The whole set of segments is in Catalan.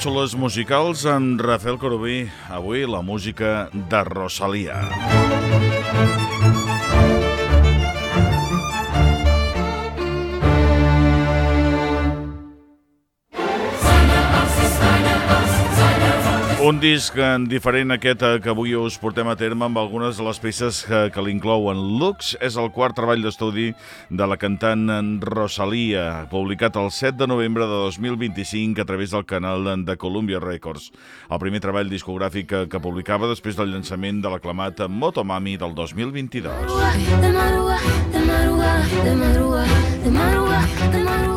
càpsules musicals amb Rafael Corobí. Avui la música de Rosalia. Un disc diferent aquest eh, que avui us portem a terme amb algunes de les peces que, que l'inclouen. Lux és el quart treball d'estudi de la cantant Rosalia, publicat el 7 de novembre de 2025 a través del canal de Columbia Records. El primer treball discogràfic que, que publicava després del llançament de l'aclamat Motomami del 2022. De madruga, de madruga, de madruga, de madruga, de madruga, de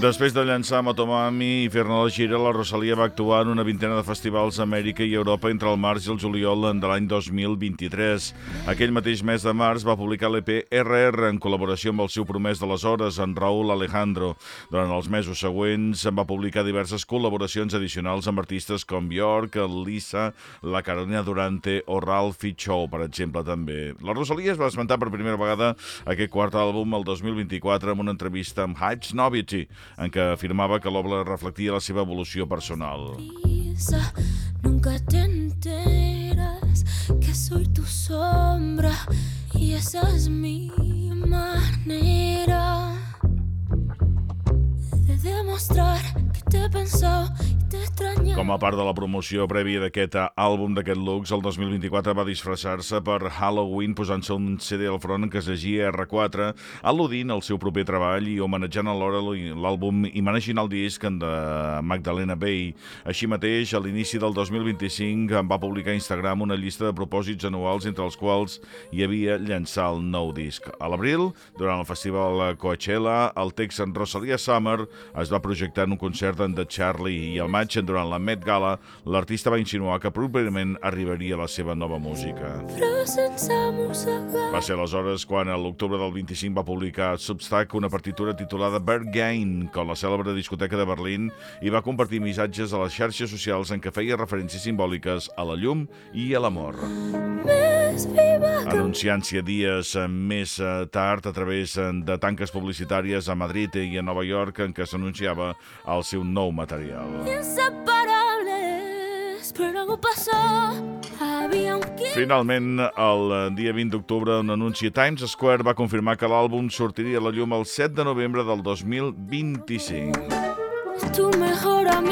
Després de llançar Motomami i fer-ne la gira, la Rosalia va actuar en una vintena de festivals a Amèrica i Europa entre el març i el juliol de l'any 2023. Aquell mateix mes de març va publicar l'EP RR en col·laboració amb el seu promès d'aleshores, en Raúl Alejandro. Durant els mesos següents va publicar diverses col·laboracions addicionals amb artistes com Björk, Lisa, La Carolina Durante o Ralphie Chow, per exemple, també. La Rosalia es va esmentar per primera vegada aquest quart àlbum el 2024 amb una entrevista amb Hutch Novity, en què afirmava que l'obra reflectia la seva evolució personal. Nunca te enteras que soy tu sombra y esa es mi manera de demostrar que te he pensado com a part de la promoció prèvia d'aquest àlbum d'aquest Lux, el 2024 va disfressar-se per Halloween posant-se un CD al front que es llegia R4, al·ludint al seu proper treball i homenatjant alhora l'àlbum i manegint el disc de Magdalena Bay. Així mateix, a l'inici del 2025 va publicar a Instagram una llista de propòsits anuals entre els quals hi havia llançar el nou disc. A l'abril, durant el festival Coachella, el text en Rosalia Summer es va projectar en un concert en The Charlie i el maig, durant la Met Gala, l'artista va insinuar que properament arribaria la seva nova música. Va ser aleshores quan a l'octubre del 25 va publicar Substack una partitura titulada Bird Gain, com la cèlebre discoteca de Berlín, i va compartir missatges a les xarxes socials en què feia referències simbòliques a la llum i a l'amor. Anunciant-s'hi dies més tard a través de tanques publicitàries a Madrid i a Nova York en què s'anunciava el seu nou material. Inseparables, però algo passó. Finalment, el dia 20 d'octubre, un anunci a Times Square va confirmar que l'àlbum sortiria a la llum el 7 de novembre del 2025. Tu mejor amigo,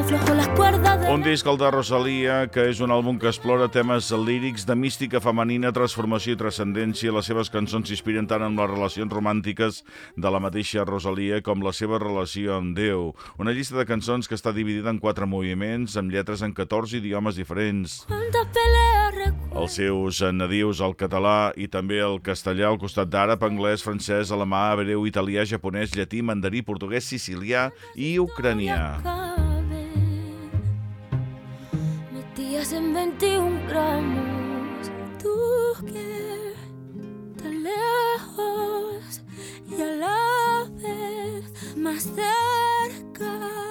aflojo las cuerdas de... Un disc, el de Rosalia, que és un àlbum que explora temes lírics de mística femenina, transformació i transcendència. Les seves cançons s'inspiren tant en les relacions romàntiques de la mateixa Rosalia com la seva relació amb Déu. Una llista de cançons que està dividida en quatre moviments, amb lletres en 14 idiomes diferents. Els seus nadius, el català i també el castellà al costat d'àrab, anglès, francès, alemà, hebreu, italià, japonès, llatí, mandarí, portuguès, sicilià i ucranià. Más cerca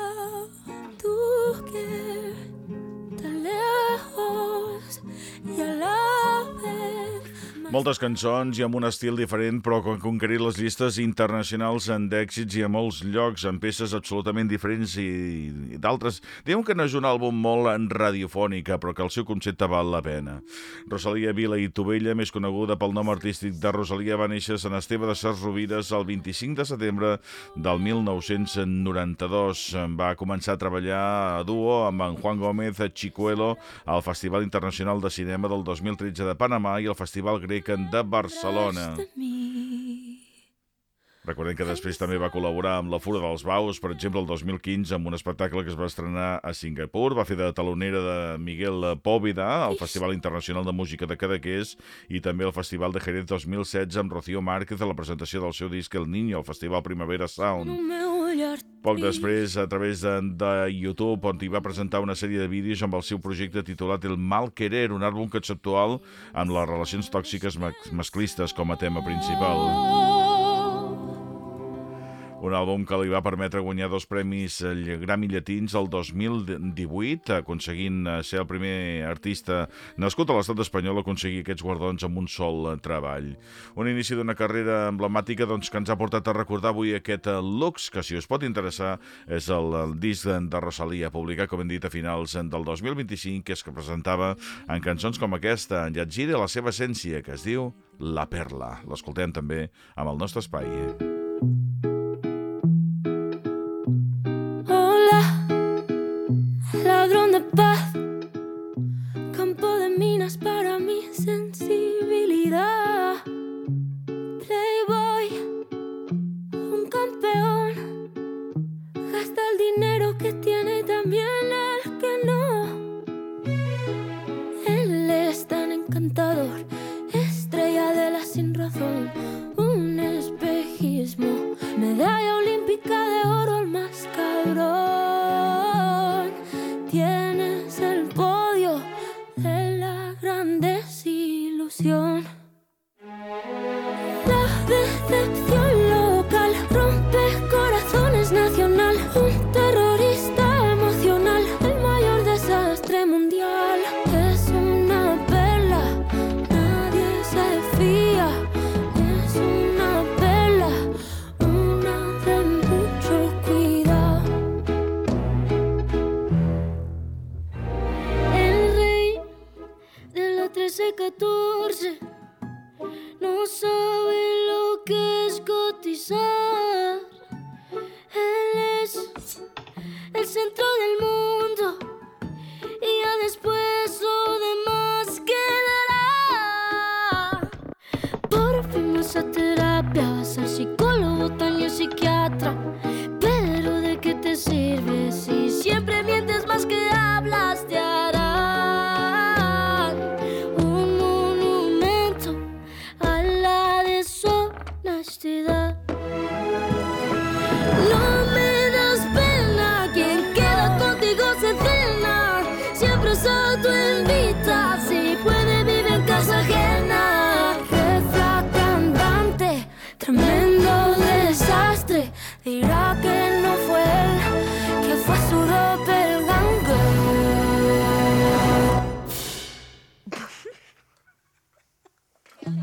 moltes cançons i amb un estil diferent, però que han conquerit les llistes internacionals en d'èxits i a molts llocs, amb peces absolutament diferents i, i d'altres. Diuen que no és un àlbum molt radiofònica, però que el seu concepte val la pena. Rosalia Vila i Tovella, més coneguda pel nom artístic de Rosalia, va néixer a Sant Esteve de Ses Rovires el 25 de setembre del 1992. Va començar a treballar a duo amb en Juan Gómez Chicuelo al Festival Internacional de Cinema del 2013 de Panamà i al Festival Grec de Barcelona. Recordem que després també va col·laborar amb la Fura dels Baus, per exemple, el 2015, amb un espectacle que es va estrenar a Singapur. Va fer de talonera de Miguel Pòvida al Festival Internacional de Música de Cadaqués i també al Festival de Jerez 2016 amb Rocío Márquez a la presentació del seu disc El Niño al Festival Primavera Sound. Poc després, a través de, de YouTube, on hi va presentar una sèrie de vídeos amb el seu projecte titulat El Mal Querer, un àlbum conceptual amb les relacions tòxiques masclistes com a tema principal. Un àlbum que li va permetre guanyar dos premis Grammy Llatins el 2018, aconseguint eh, ser el primer artista nascut a l'estat espanyol a aconseguir aquests guardons amb un sol treball. Un inici d'una carrera emblemàtica doncs, que ens ha portat a recordar avui aquest eh, Lux, que si us pot interessar és el, disc de Rosalia, publicat, com hem dit, a finals del 2025, que es que presentava en cançons com aquesta, en Llatgire la seva essència, que es diu La Perla. L'escoltem també amb el nostre espai. See.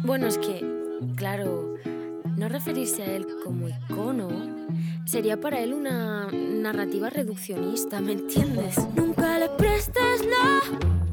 Bueno, es que, claro, no referirse a él como icono sería para él una narrativa reduccionista, ¿me entiendes? Nunca le prestes la